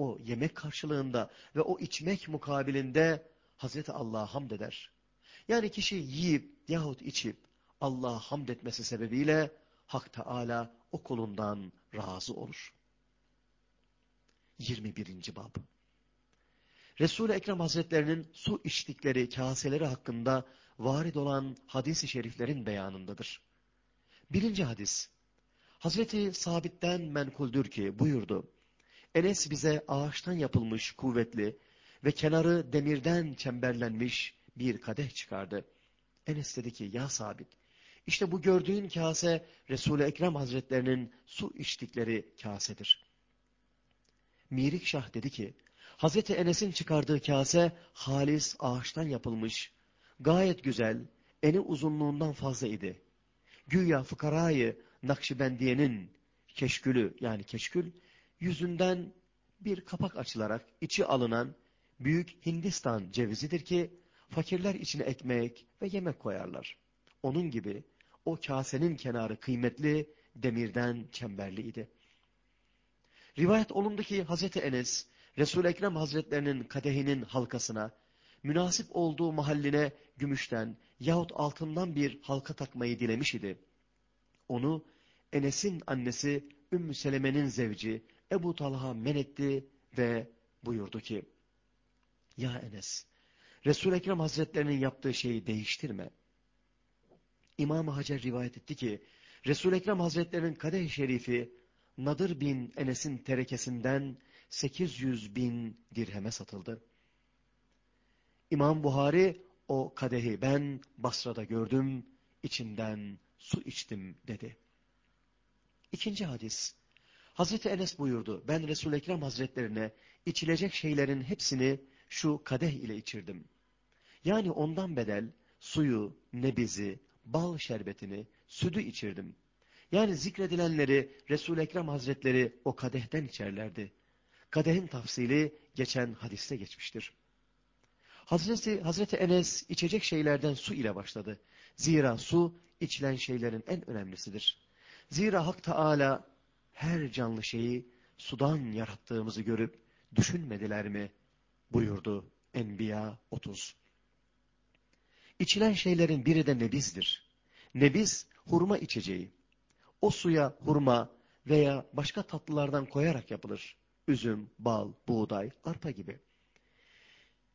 o yemek karşılığında ve o içmek mukabilinde Hazreti Allah'a hamd eder. Yani kişi yiyip yahut içip Allah'a hamd etmesi sebebiyle Hak Teala o kulundan razı olur. 21. Bab Resul-i Ekrem Hazretlerinin su içtikleri kaseleri hakkında varid olan hadis-i şeriflerin beyanındadır. Birinci hadis Hazreti Sabit'ten menkuldür ki buyurdu. Enes bize ağaçtan yapılmış kuvvetli ve kenarı demirden çemberlenmiş bir kadeh çıkardı. Enes dedi ki ya sabit işte bu gördüğün kase Resul-i Ekrem Hazretlerinin su içtikleri kasedir. Mirik Şah dedi ki Hazreti Enes'in çıkardığı kase halis ağaçtan yapılmış, gayet güzel, eni uzunluğundan fazla idi. Güya fıkarayı Nakşibendiye'nin keşkülü yani keşkül yüzünden bir kapak açılarak içi alınan büyük Hindistan cevizidir ki fakirler içine ekmek ve yemek koyarlar. Onun gibi o kasenin kenarı kıymetli, demirden çemberli idi. Rivayet olundu ki Hazreti Enes, Resul-i Ekrem Hazretlerinin kadehinin halkasına, münasip olduğu mahalline gümüşten yahut altından bir halka takmayı dilemiş idi. Onu Enes'in annesi Ümmü Seleme'nin zevci Ebu Talha men etti ve buyurdu ki, Ya Enes, Resul-i Ekrem Hazretlerinin yaptığı şeyi değiştirme. İmam-ı Hacer rivayet etti ki, Resul-i Ekrem Hazretlerinin kadeh-i şerifi, Nadır bin Enes'in terekesinden 800 bin dirheme satıldı. İmam Buhari, o kadehi ben Basra'da gördüm, içinden su içtim dedi. İkinci hadis. Hazreti Enes buyurdu, ben Resul-i Ekrem Hazretlerine içilecek şeylerin hepsini şu kadeh ile içirdim. Yani ondan bedel suyu, nebizi, bal şerbetini, sütü içirdim. Yani zikredilenleri Resul-i Ekrem Hazretleri o kadehten içerlerdi. Kadehin tafsili geçen hadiste geçmiştir. Hazreti, Hazreti Enes içecek şeylerden su ile başladı. Zira su içilen şeylerin en önemlisidir. Zira Hak Teala her canlı şeyi sudan yarattığımızı görüp düşünmediler mi? buyurdu Enbiya 30. İçilen şeylerin biri de nebizdir. Nebiz hurma içeceği. O suya hurma veya başka tatlılardan koyarak yapılır. Üzüm, bal, buğday, arpa gibi.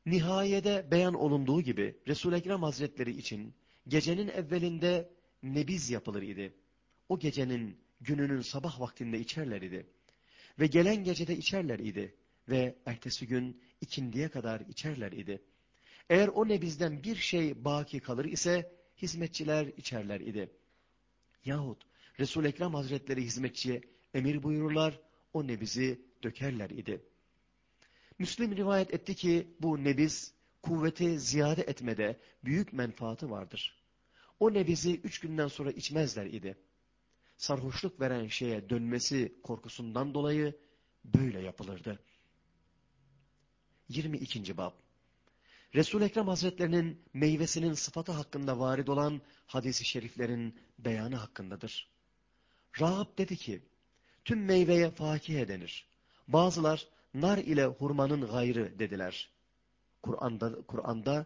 Nihayede beyan olunduğu gibi Resul-i Ekrem Hazretleri için gecenin evvelinde nebiz yapılır idi. O gecenin gününün sabah vaktinde içerler idi. Ve gelen gecede içerler idi. Ve ertesi gün ikindiye kadar içerler idi. Eğer o nebizden bir şey baki kalır ise hizmetçiler içerler idi. Yahut Resul-i Ekrem Hazretleri hizmetçiye emir buyururlar, o nebizi dökerler idi. Müslim rivayet etti ki bu nebiz kuvveti ziyade etmede büyük menfaati vardır. O nebizi üç günden sonra içmezler idi. Sarhoşluk veren şeye dönmesi korkusundan dolayı böyle yapılırdı. 22. Bab resul Ekrem Hazretlerinin meyvesinin sıfatı hakkında varid olan hadisi şeriflerin beyanı hakkındadır. Rahab dedi ki, tüm meyveye fakihe denir. Bazılar nar ile hurmanın gayrı dediler. Kur'an'da Kur'an'da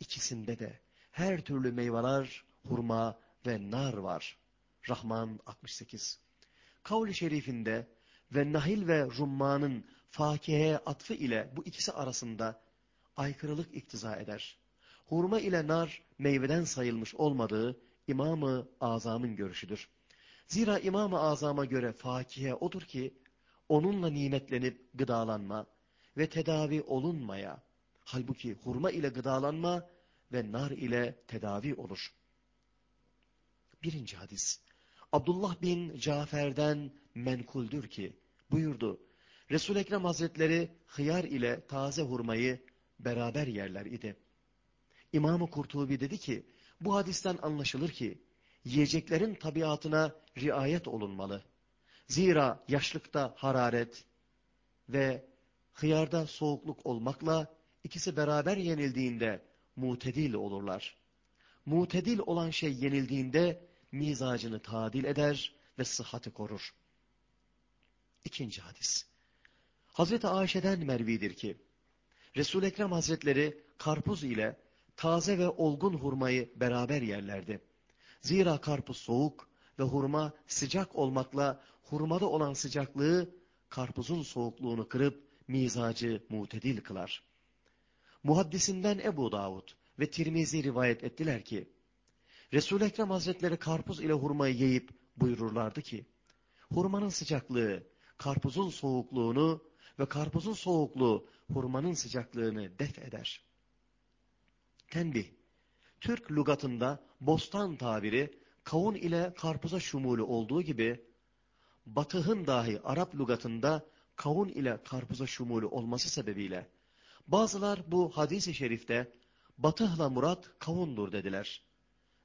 ikisinde de her türlü meyveler, hurma ve nar var. Rahman 68. Kavli şerifinde ve nahil ve rummanın fakiheye atfı ile bu ikisi arasında aykırılık iktiza eder. Hurma ile nar meyveden sayılmış olmadığı İmam-ı Azam'ın görüşüdür. Zira İmam-ı Azam'a göre fakihe odur ki, onunla nimetlenip gıdalanma ve tedavi olunmaya, halbuki hurma ile gıdalanma ve nar ile tedavi olur. Birinci hadis. Abdullah bin Cafer'den menkuldür ki, buyurdu, Resul-i Ekrem Hazretleri hıyar ile taze hurmayı beraber yerler idi. İmam-ı Kurtubi dedi ki, bu hadisten anlaşılır ki, yiyeceklerin tabiatına riayet olunmalı. Zira yaşlıkta hararet ve hıyarda soğukluk olmakla ikisi beraber yenildiğinde mutedil olurlar. Mutedil olan şey yenildiğinde mizacını tadil eder ve sıhhati korur. İkinci hadis. Hazreti Ayşe'den mervidir ki, Resul-i Ekrem Hazretleri karpuz ile taze ve olgun hurmayı beraber yerlerdi. Zira karpuz soğuk ve hurma sıcak olmakla hurmada olan sıcaklığı karpuzun soğukluğunu kırıp mizacı mutedil kılar. Muhaddisinden Ebu Davud ve Tirmizi rivayet ettiler ki, Resul-i Ekrem Hazretleri karpuz ile hurmayı yiyip buyururlardı ki, hurmanın sıcaklığı karpuzun soğukluğunu ve karpuzun soğukluğu hurmanın sıcaklığını def eder. Tenbih. Türk lugatında bostan tabiri kavun ile karpuza şumulu olduğu gibi batıhın dahi Arap lugatında kavun ile karpuza şumulu olması sebebiyle bazılar bu hadis-i şerifte batıhla murat kavundur dediler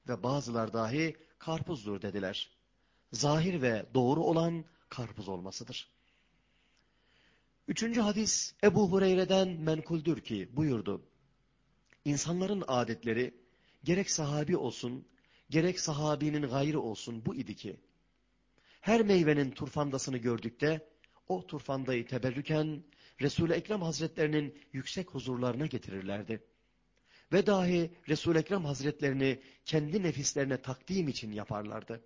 ve bazılar dahi karpuzdur dediler. Zahir ve doğru olan karpuz olmasıdır. Üçüncü hadis Ebu Hureyre'den menkuldür ki buyurdu. İnsanların adetleri gerek sahabi olsun, gerek sahabinin gayrı olsun bu idi ki, her meyvenin turfandasını gördükte, o turfandayı teberrüken Resul-i Ekrem Hazretlerinin yüksek huzurlarına getirirlerdi. Ve dahi Resul-i Ekrem Hazretlerini kendi nefislerine takdim için yaparlardı.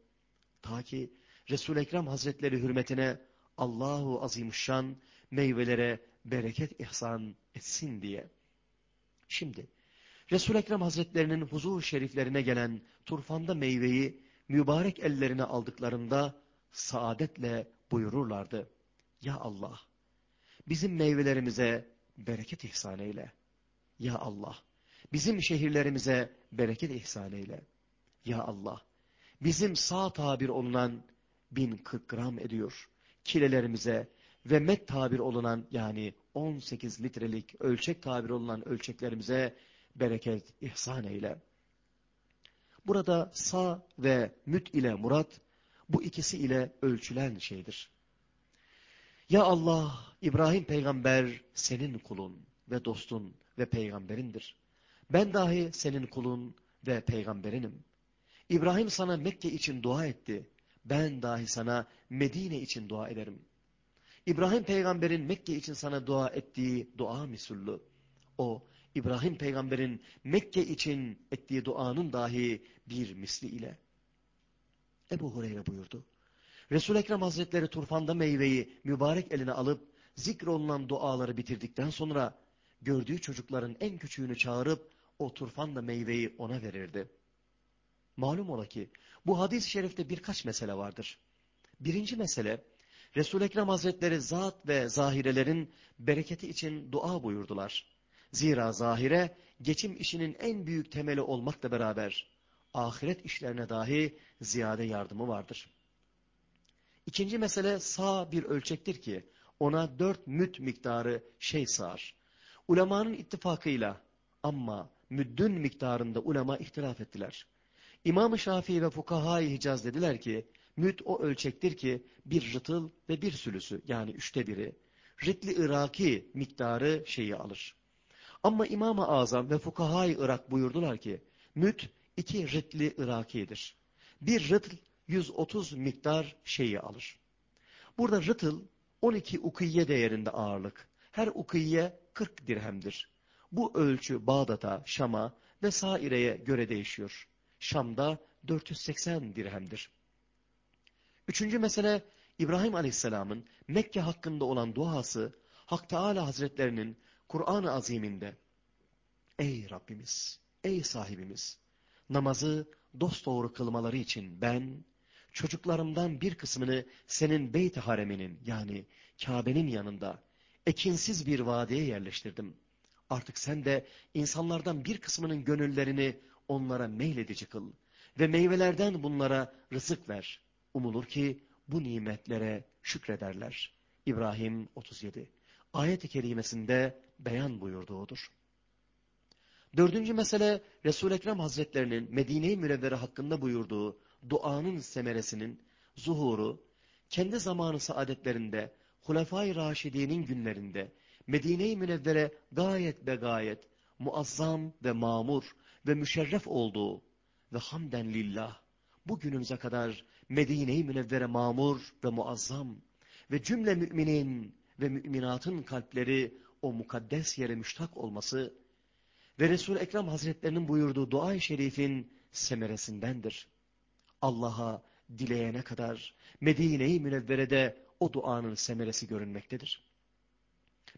Ta ki Resul-i Ekrem Hazretleri hürmetine Allahu Azimuşşan meyvelere bereket ihsan etsin diye. Şimdi Resul-i Ekrem Hazretlerinin huzur şeriflerine gelen turfanda meyveyi mübarek ellerine aldıklarında saadetle buyururlardı. Ya Allah, bizim meyvelerimize bereket ihsan eyle. Ya Allah, bizim şehirlerimize bereket ihsan eyle. Ya Allah, bizim sağ tabir olunan bin kırk gram ediyor. Kilelerimize ve met tabir olunan yani 18 litrelik ölçek tabir olunan ölçeklerimize bereket ihsan eyle. Burada sa ve müt ile murat bu ikisi ile ölçülen şeydir. Ya Allah, İbrahim peygamber senin kulun ve dostun ve peygamberindir. Ben dahi senin kulun ve peygamberinim. İbrahim sana Mekke için dua etti. Ben dahi sana Medine için dua ederim. İbrahim peygamberin Mekke için sana dua ettiği dua misullu. O İbrahim peygamberin Mekke için ettiği duanın dahi bir misli ile. Ebu Hureyre buyurdu. Resul-i Ekrem Hazretleri turfanda meyveyi mübarek eline alıp zikrolunan duaları bitirdikten sonra gördüğü çocukların en küçüğünü çağırıp o turfanda meyveyi ona verirdi. Malum ola ki bu hadis-i şerifte birkaç mesele vardır. Birinci mesele Resul-i Ekrem Hazretleri zat ve zahirelerin bereketi için dua buyurdular. Zira zahire geçim işinin en büyük temeli olmakla beraber ahiret işlerine dahi ziyade yardımı vardır. İkinci mesele sağ bir ölçektir ki ona dört müt miktarı şey sığar. Ulemanın ittifakıyla ama müddün miktarında ulema ihtilaf ettiler. İmam-ı Şafii ve Fukahai Hicaz dediler ki müt o ölçektir ki bir rıtıl ve bir sülüsü yani üçte biri ritli Iraki miktarı şeyi alır. Ama İmam-ı Azam ve Fukahai Irak buyurdular ki müt iki ritli Iraki'dir. Bir rıtıl 130 miktar şeyi alır. Burada rıtıl 12 ukiye değerinde ağırlık. Her ukiye 40 dirhemdir. Bu ölçü Bağdat'a, Şam'a ve Saire'ye göre değişiyor. Şam'da 480 dirhemdir. Üçüncü mesele İbrahim Aleyhisselam'ın Mekke hakkında olan duası Hak Teala Hazretlerinin Kur'an-ı Azim'inde Ey Rabbimiz, ey sahibimiz, namazı dosdoğru kılmaları için ben, çocuklarımdan bir kısmını senin beyt hareminin yani Kabe'nin yanında ekinsiz bir vadiye yerleştirdim. Artık sen de insanlardan bir kısmının gönüllerini onlara meyledici kıl ve meyvelerden bunlara rızık ver. Umulur ki bu nimetlere şükrederler. İbrahim 37 Ayet-i kerimesinde beyan buyurduğudur. Dördüncü mesele Resul-i Ekrem Hazretlerinin Medine-i Münevvere hakkında buyurduğu duanın semeresinin zuhuru, kendi zamanı saadetlerinde, Hulefai Raşidi'nin günlerinde, Medine-i Münevvere gayet ve gayet muazzam ve mamur ve müşerref olduğu ve hamden lillah bugünümüze kadar Medine-i Münevvere mamur ve muazzam ve cümle müminin ve müminatın kalpleri o mukaddes yere müştak olması ve Resul-i Ekrem Hazretlerinin buyurduğu dua-i şerifin semeresindendir. Allah'a dileyene kadar Medine-i Münevvere'de o duanın semeresi görünmektedir.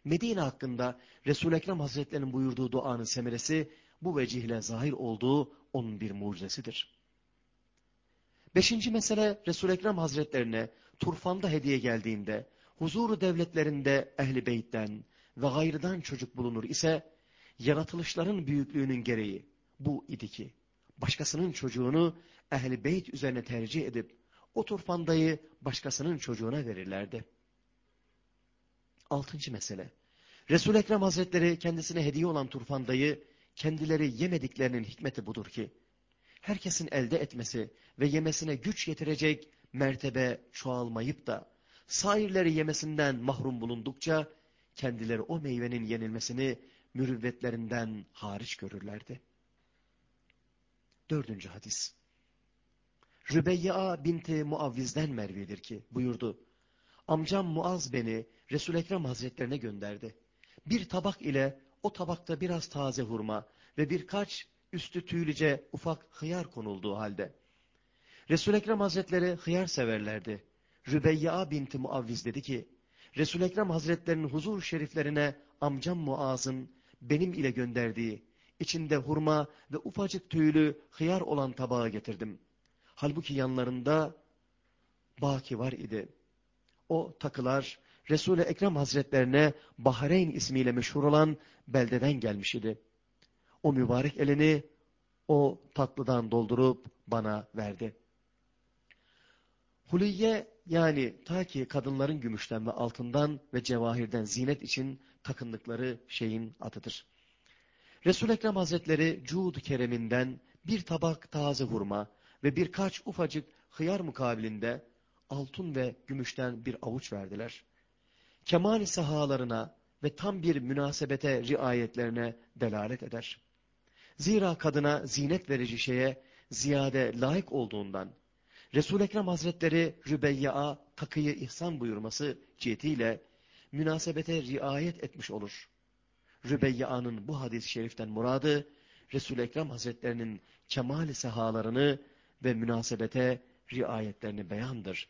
Medine hakkında Resul-i Ekrem Hazretlerinin buyurduğu duanın semeresi bu vecihle zahir olduğu onun bir mucizesidir. Beşinci mesele Resul-i Ekrem Hazretlerine turfanda hediye geldiğinde huzuru devletlerinde ehli beytten ve gayrıdan çocuk bulunur ise yaratılışların büyüklüğünün gereği bu idi ki başkasının çocuğunu ehli beyt üzerine tercih edip o turfandayı başkasının çocuğuna verirlerdi. Altıncı mesele. resul Ekrem Hazretleri kendisine hediye olan turfandayı kendileri yemediklerinin hikmeti budur ki, herkesin elde etmesi ve yemesine güç yetirecek mertebe çoğalmayıp da, sairleri yemesinden mahrum bulundukça, kendileri o meyvenin yenilmesini mürüvvetlerinden hariç görürlerdi. Dördüncü hadis. Rübeyya binti Muavviz'den Mervi'dir ki buyurdu. Amcam Muaz beni resul Ekrem Hazretlerine gönderdi. Bir tabak ile o tabakta biraz taze hurma ve birkaç üstü tüylüce ufak hıyar konulduğu halde. resul Ekrem Hazretleri hıyar severlerdi. Rübeyya binti Muavviz dedi ki, resul Ekrem Hazretlerinin huzur şeriflerine amcam Muaz'ın benim ile gönderdiği, içinde hurma ve ufacık tüylü hıyar olan tabağı getirdim. Halbuki yanlarında baki var idi. O takılar Resul-i Ekrem Hazretlerine Bahreyn ismiyle meşhur olan beldeden gelmiş idi. O mübarek elini o tatlıdan doldurup bana verdi. Huliye yani ta ki kadınların gümüşten ve altından ve cevahirden zinet için takındıkları şeyin adıdır. Resul-i Ekrem Hazretleri Cud Kereminden bir tabak taze hurma ve birkaç ufacık hıyar mukabilinde altın ve gümüşten bir avuç verdiler. Kemal sahalarına ve tam bir münasebete riayetlerine delalet eder. Zira kadına zinet verici şeye ziyade layık olduğundan, Resul-i Ekrem Hazretleri Rübeyya'a takıyı ihsan buyurması cihetiyle münasebete riayet etmiş olur. Rübeyya'nın bu hadis-i şeriften muradı, Resul-i Ekrem Hazretlerinin kemal sahalarını ve münasebete riayetlerini beyandır.